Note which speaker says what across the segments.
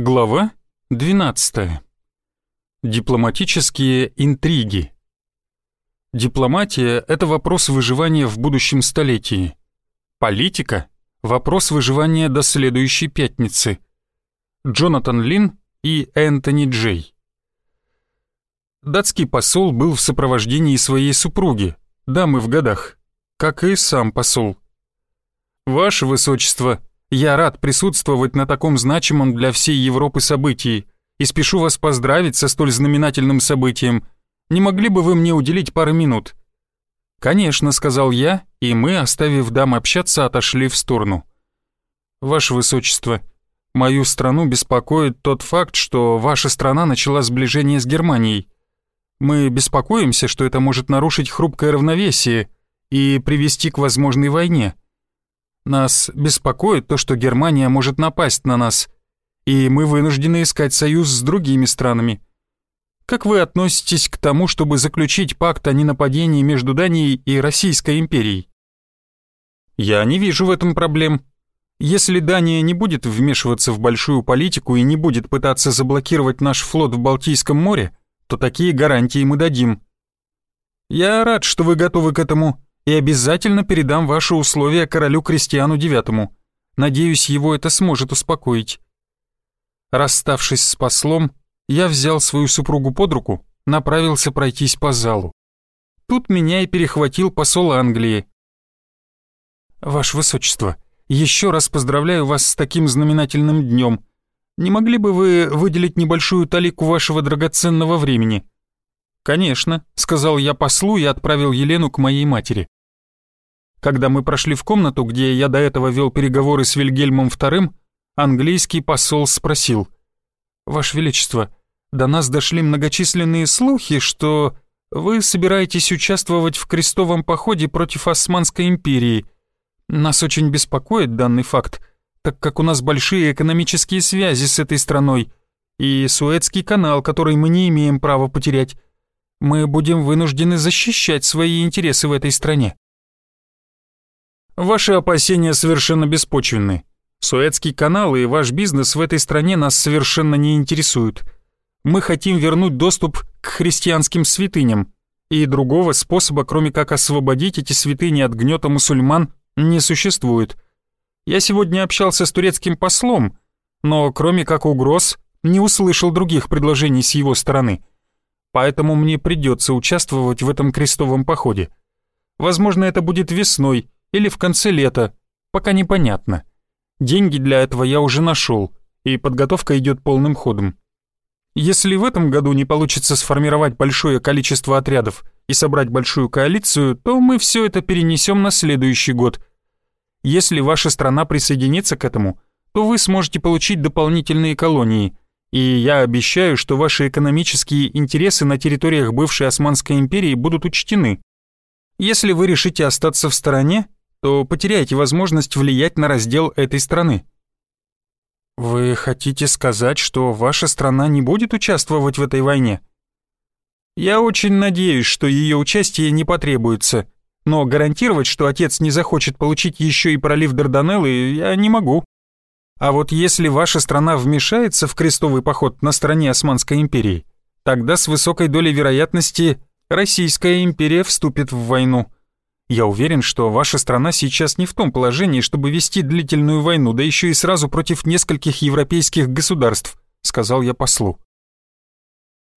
Speaker 1: Глава 12. Дипломатические интриги. Дипломатия – это вопрос выживания в будущем столетии. Политика – вопрос выживания до следующей пятницы. Джонатан Лин и Энтони Джей. Датский посол был в сопровождении своей супруги, дамы в годах, как и сам посол. «Ваше Высочество», я рад присутствовать на таком значимом для всей Европы событии и спешу вас поздравить со столь знаменательным событием. Не могли бы вы мне уделить пару минут?» «Конечно», — сказал я, и мы, оставив дам общаться, отошли в сторону. «Ваше Высочество, мою страну беспокоит тот факт, что ваша страна начала сближение с Германией. Мы беспокоимся, что это может нарушить хрупкое равновесие и привести к возможной войне». Нас беспокоит то, что Германия может напасть на нас, и мы вынуждены искать союз с другими странами. Как вы относитесь к тому, чтобы заключить пакт о ненападении между Данией и Российской империей? Я не вижу в этом проблем. Если Дания не будет вмешиваться в большую политику и не будет пытаться заблокировать наш флот в Балтийском море, то такие гарантии мы дадим. Я рад, что вы готовы к этому, и обязательно передам ваши условия королю Кристиану IX. Надеюсь, его это сможет успокоить». Расставшись с послом, я взял свою супругу под руку, направился пройтись по залу. Тут меня и перехватил посол Англии. «Ваше Высочество, еще раз поздравляю вас с таким знаменательным днем. Не могли бы вы выделить небольшую талику вашего драгоценного времени?» «Конечно», — сказал я послу и отправил Елену к моей матери. Когда мы прошли в комнату, где я до этого вел переговоры с Вильгельмом II, английский посол спросил. «Ваше Величество, до нас дошли многочисленные слухи, что вы собираетесь участвовать в крестовом походе против Османской империи. Нас очень беспокоит данный факт, так как у нас большие экономические связи с этой страной и Суэцкий канал, который мы не имеем права потерять. Мы будем вынуждены защищать свои интересы в этой стране. Ваши опасения совершенно беспочвенны. Суэцкий канал и ваш бизнес в этой стране нас совершенно не интересуют. Мы хотим вернуть доступ к христианским святыням, и другого способа, кроме как освободить эти святыни от гнета мусульман, не существует. Я сегодня общался с турецким послом, но кроме как угроз, не услышал других предложений с его стороны. Поэтому мне придется участвовать в этом крестовом походе. Возможно, это будет весной, или в конце лета, пока непонятно. Деньги для этого я уже нашел, и подготовка идет полным ходом. Если в этом году не получится сформировать большое количество отрядов и собрать большую коалицию, то мы все это перенесем на следующий год. Если ваша страна присоединится к этому, то вы сможете получить дополнительные колонии, и я обещаю, что ваши экономические интересы на территориях бывшей Османской империи будут учтены. Если вы решите остаться в стороне, то потеряете возможность влиять на раздел этой страны. Вы хотите сказать, что ваша страна не будет участвовать в этой войне? Я очень надеюсь, что ее участие не потребуется, но гарантировать, что отец не захочет получить еще и пролив Дарданеллы, я не могу. А вот если ваша страна вмешается в крестовый поход на стороне Османской империи, тогда с высокой долей вероятности Российская империя вступит в войну. Я уверен, что ваша страна сейчас не в том положении, чтобы вести длительную войну, да еще и сразу против нескольких европейских государств», — сказал я послу.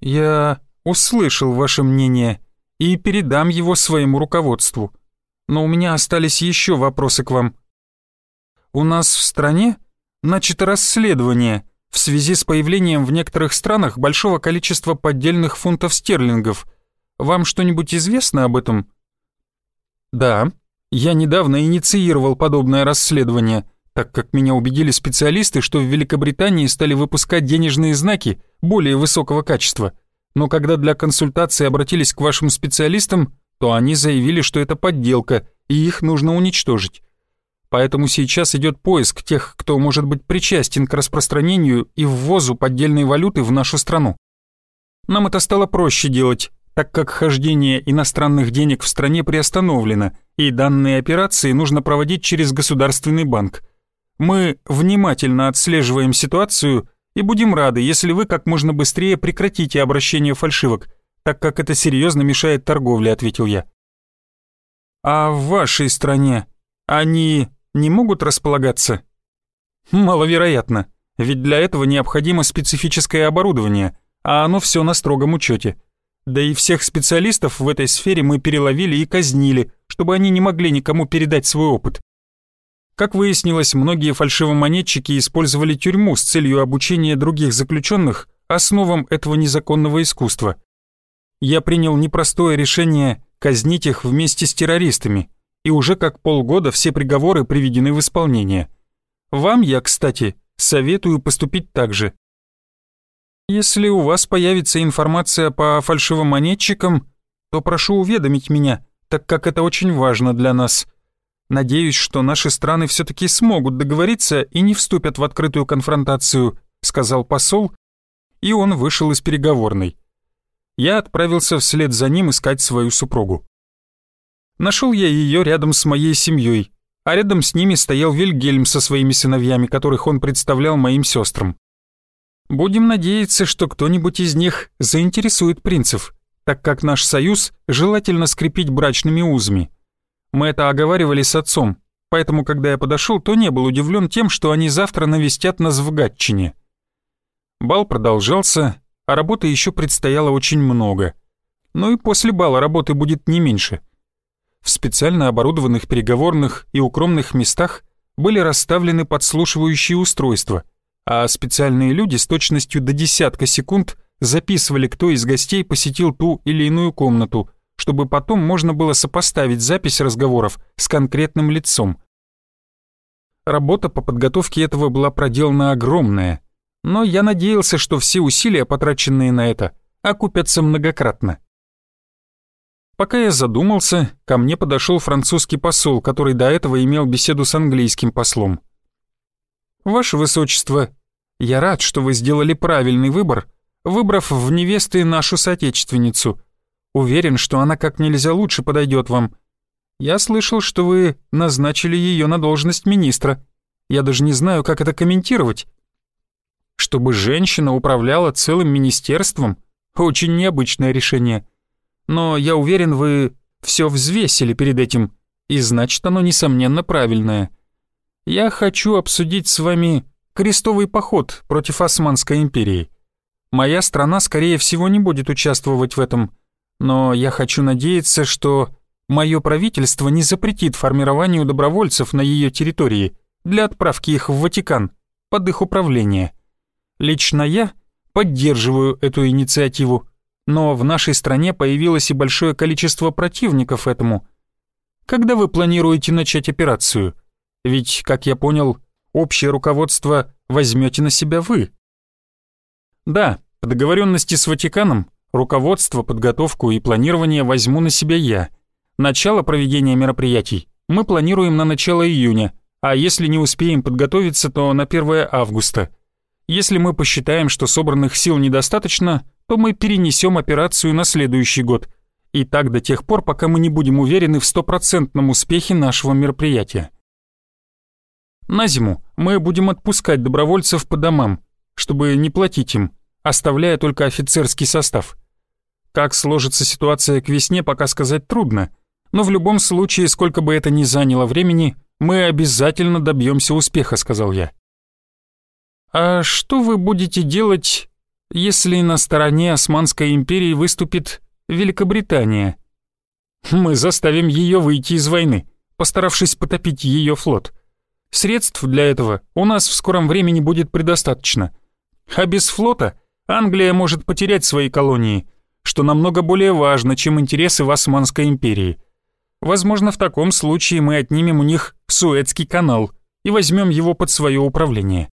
Speaker 1: «Я услышал ваше мнение и передам его своему руководству. Но у меня остались еще вопросы к вам. У нас в стране начато расследование в связи с появлением в некоторых странах большого количества поддельных фунтов стерлингов. Вам что-нибудь известно об этом?» Да, я недавно инициировал подобное расследование, так как меня убедили специалисты, что в Великобритании стали выпускать денежные знаки более высокого качества. Но когда для консультации обратились к вашим специалистам, то они заявили, что это подделка, и их нужно уничтожить. Поэтому сейчас идет поиск тех, кто может быть причастен к распространению и ввозу поддельной валюты в нашу страну. Нам это стало проще делать, так как хождение иностранных денег в стране приостановлено, и данные операции нужно проводить через государственный банк. Мы внимательно отслеживаем ситуацию и будем рады, если вы как можно быстрее прекратите обращение фальшивок, так как это серьезно мешает торговле», — ответил я. «А в вашей стране они не могут располагаться?» «Маловероятно, ведь для этого необходимо специфическое оборудование, а оно все на строгом учете. Да и всех специалистов в этой сфере мы переловили и казнили, чтобы они не могли никому передать свой опыт. Как выяснилось, многие фальшивомонетчики использовали тюрьму с целью обучения других заключенных основам этого незаконного искусства. Я принял непростое решение казнить их вместе с террористами, и уже как полгода все приговоры приведены в исполнение. Вам я, кстати, советую поступить так же. Если у вас появится информация по фальшивомонетчикам, то прошу уведомить меня, так как это очень важно для нас. Надеюсь, что наши страны все-таки смогут договориться и не вступят в открытую конфронтацию», сказал посол, и он вышел из переговорной. Я отправился вслед за ним искать свою супругу. Нашел я ее рядом с моей семьей, а рядом с ними стоял Вильгельм со своими сыновьями, которых он представлял моим сестрам. Будем надеяться, что кто-нибудь из них заинтересует принцев, так как наш союз желательно скрепить брачными узами. Мы это оговаривали с отцом, поэтому, когда я подошел, то не был удивлен тем, что они завтра навестят нас в Гатчине. Бал продолжался, а работы еще предстояло очень много. Но и после бала работы будет не меньше. В специально оборудованных переговорных и укромных местах были расставлены подслушивающие устройства, а специальные люди с точностью до десятка секунд записывали, кто из гостей посетил ту или иную комнату – чтобы потом можно было сопоставить запись разговоров с конкретным лицом. Работа по подготовке этого была проделана огромная, но я надеялся, что все усилия, потраченные на это, окупятся многократно. Пока я задумался, ко мне подошел французский посол, который до этого имел беседу с английским послом. «Ваше Высочество, я рад, что вы сделали правильный выбор, выбрав в невесты нашу соотечественницу», Уверен, что она как нельзя лучше подойдет вам. Я слышал, что вы назначили ее на должность министра. Я даже не знаю, как это комментировать. Чтобы женщина управляла целым министерством — очень необычное решение. Но я уверен, вы все взвесили перед этим, и значит, оно, несомненно, правильное. Я хочу обсудить с вами крестовый поход против Османской империи. Моя страна, скорее всего, не будет участвовать в этом, но я хочу надеяться, что мое правительство не запретит формированию добровольцев на ее территории для отправки их в Ватикан под их управление. Лично я поддерживаю эту инициативу, но в нашей стране появилось и большое количество противников этому. Когда вы планируете начать операцию? Ведь, как я понял, общее руководство возьмете на себя вы. Да, по договоренности с Ватиканом Руководство, подготовку и планирование возьму на себя я. Начало проведения мероприятий мы планируем на начало июня, а если не успеем подготовиться, то на 1 августа. Если мы посчитаем, что собранных сил недостаточно, то мы перенесем операцию на следующий год. И так до тех пор, пока мы не будем уверены в стопроцентном успехе нашего мероприятия. На зиму мы будем отпускать добровольцев по домам, чтобы не платить им, оставляя только офицерский состав. Как сложится ситуация к весне, пока сказать трудно, но в любом случае, сколько бы это ни заняло времени, мы обязательно добьемся успеха», — сказал я. «А что вы будете делать, если на стороне Османской империи выступит Великобритания?» «Мы заставим ее выйти из войны, постаравшись потопить ее флот. Средств для этого у нас в скором времени будет предостаточно. А без флота Англия может потерять свои колонии, что намного более важно, чем интересы в Османской империи. Возможно, в таком случае мы отнимем у них Суэцкий канал и возьмем его под свое управление.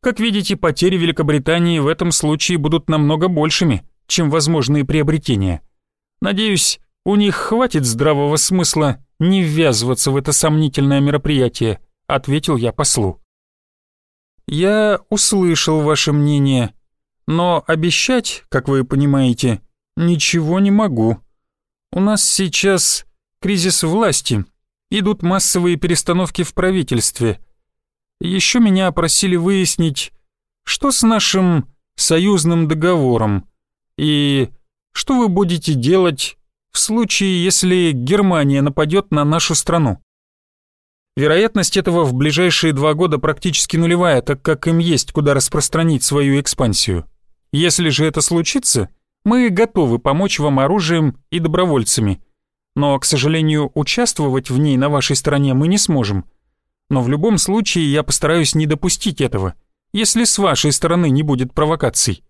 Speaker 1: Как видите, потери Великобритании в этом случае будут намного большими, чем возможные приобретения. Надеюсь, у них хватит здравого смысла не ввязываться в это сомнительное мероприятие, ответил я послу. Я услышал ваше мнение, но обещать, как вы понимаете, ничего не могу. У нас сейчас кризис власти, идут массовые перестановки в правительстве. Еще меня просили выяснить, что с нашим союзным договором? И что вы будете делать в случае, если Германия нападет на нашу страну? Вероятность этого в ближайшие два года практически нулевая, так как им есть куда распространить свою экспансию. Если же это случится, мы готовы помочь вам оружием и добровольцами. Но, к сожалению, участвовать в ней на вашей стороне мы не сможем. Но в любом случае я постараюсь не допустить этого, если с вашей стороны не будет провокаций.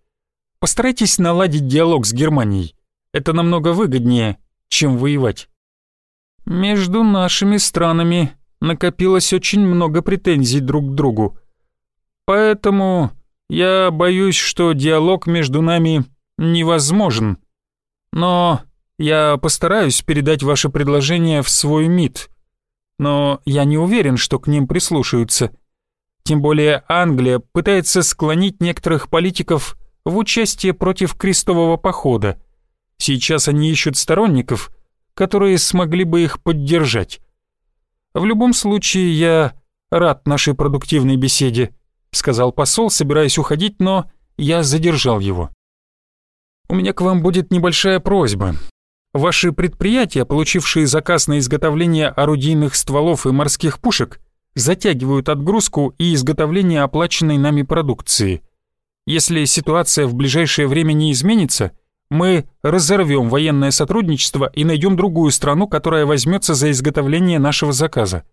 Speaker 1: Постарайтесь наладить диалог с Германией. Это намного выгоднее, чем воевать. Между нашими странами накопилось очень много претензий друг к другу. Поэтому я боюсь, что диалог между нами невозможен. Но я постараюсь передать ваше предложение в свой МИД. Но я не уверен, что к ним прислушаются. Тем более Англия пытается склонить некоторых политиков в участие против крестового похода. Сейчас они ищут сторонников, которые смогли бы их поддержать. В любом случае, я рад нашей продуктивной беседе», — сказал посол, собираясь уходить, но я задержал его. «У меня к вам будет небольшая просьба. Ваши предприятия, получившие заказ на изготовление орудийных стволов и морских пушек, затягивают отгрузку и изготовление оплаченной нами продукции. Если ситуация в ближайшее время не изменится, мы разорвем военное сотрудничество и найдем другую страну, которая возьмется за изготовление нашего заказа.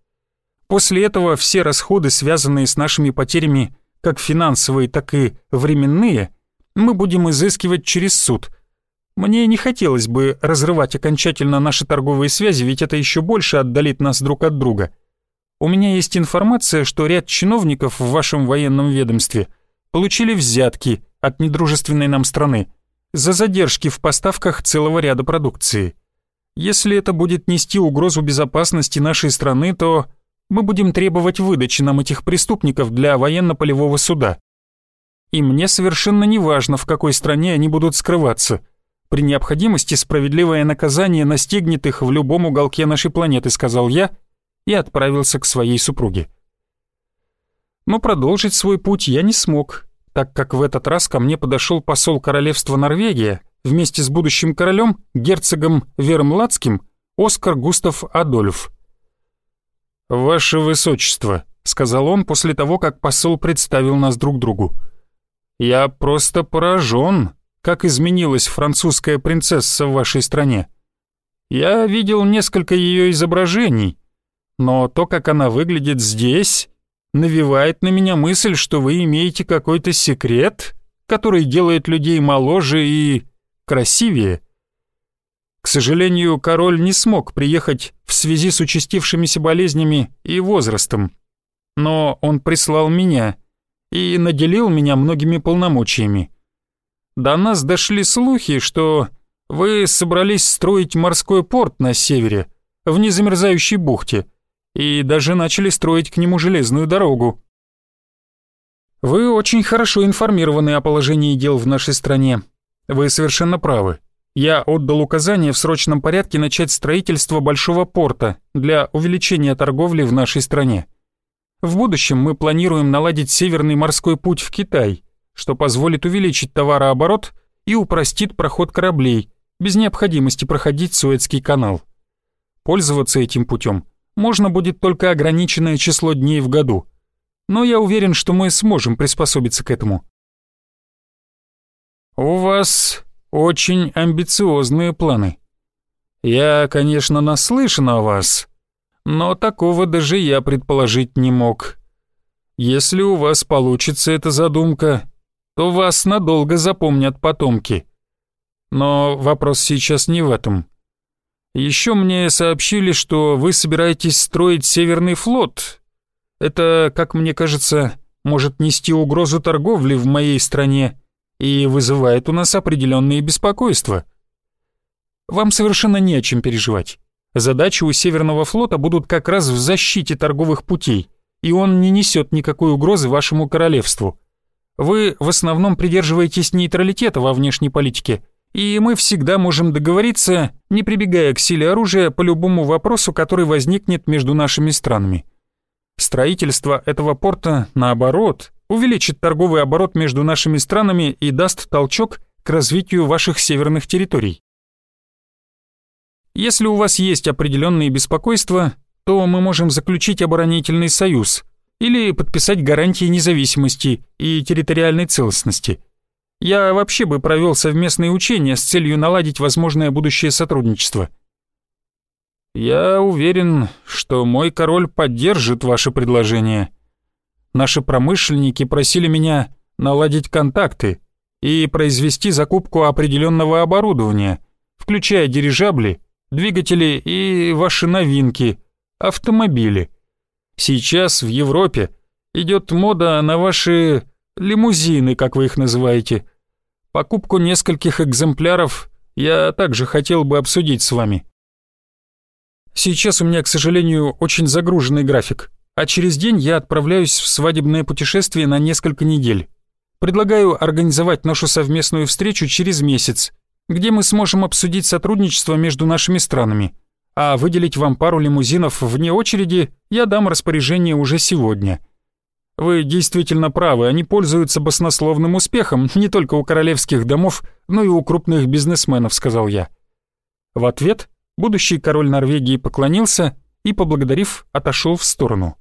Speaker 1: После этого все расходы, связанные с нашими потерями, как финансовые, так и временные, мы будем изыскивать через суд. Мне не хотелось бы разрывать окончательно наши торговые связи, ведь это еще больше отдалит нас друг от друга. У меня есть информация, что ряд чиновников в вашем военном ведомстве получили взятки от недружественной нам страны – за задержки в поставках целого ряда продукции. Если это будет нести угрозу безопасности нашей страны, то мы будем требовать выдачи нам этих преступников для военно-полевого суда. И мне совершенно не важно, в какой стране они будут скрываться. При необходимости справедливое наказание настигнет их в любом уголке нашей планеты, сказал я и отправился к своей супруге. Но продолжить свой путь я не смог, так как в этот раз ко мне подошел посол королевства Норвегия вместе с будущим королем, герцогом Вермландским, Оскар Густав Адольф. «Ваше Высочество», — сказал он после того, как посол представил нас друг другу. «Я просто поражен, как изменилась французская принцесса в вашей стране. Я видел несколько ее изображений, но то, как она выглядит здесь, навевает на меня мысль, что вы имеете какой-то секрет, который делает людей моложе и красивее. К сожалению, король не смог приехать в связи с участившимися болезнями и возрастом, но он прислал меня и наделил меня многими полномочиями. До нас дошли слухи, что вы собрались строить морской порт на севере, в незамерзающей бухте — и даже начали строить к нему железную дорогу. Вы очень хорошо информированы о положении дел в нашей стране. Вы совершенно правы. Я отдал указание в срочном порядке начать строительство большого порта для увеличения торговли в нашей стране. В будущем мы планируем наладить северный морской путь в Китай, что позволит увеличить товарооборот и упростит проход кораблей, без необходимости проходить Суэцкий канал. Пользоваться этим путем можно будет только ограниченное число дней в году. Но я уверен, что мы сможем приспособиться к этому. У вас очень амбициозные планы. Я, конечно, наслышан о вас, но такого даже я предположить не мог. Если у вас получится эта задумка, то вас надолго запомнят потомки. Но вопрос сейчас не в этом. Еще мне сообщили, что вы собираетесь строить Северный флот. Это, как мне кажется, может нести угрозу торговли в моей стране и вызывает у нас определенные беспокойства. Вам совершенно не о чем переживать. Задачи у Северного флота будут как раз в защите торговых путей, и он не несет никакой угрозы вашему королевству. Вы в основном придерживаетесь нейтралитета во внешней политике – и мы всегда можем договориться, не прибегая к силе оружия по любому вопросу, который возникнет между нашими странами. Строительство этого порта, наоборот, увеличит торговый оборот между нашими странами и даст толчок к развитию ваших северных территорий. Если у вас есть определенные беспокойства, то мы можем заключить оборонительный союз или подписать гарантии независимости и территориальной целостности. Я вообще бы провел совместные учения с целью наладить возможное будущее сотрудничество. Я уверен, что мой король поддержит ваше предложение. Наши промышленники просили меня наладить контакты и произвести закупку определенного оборудования, включая дирижабли, двигатели и ваши новинки, автомобили. Сейчас в Европе идет мода на ваши лимузины, как вы их называете. Покупку нескольких экземпляров я также хотел бы обсудить с вами. Сейчас у меня, к сожалению, очень загруженный график, а через день я отправляюсь в свадебное путешествие на несколько недель. Предлагаю организовать нашу совместную встречу через месяц, где мы сможем обсудить сотрудничество между нашими странами. А выделить вам пару лимузинов вне очереди я дам распоряжение уже сегодня. Вы действительно правы, они пользуются баснословным успехом не только у королевских домов, но и у крупных бизнесменов, сказал я. В ответ будущий король Норвегии поклонился и, поблагодарив, отошел в сторону.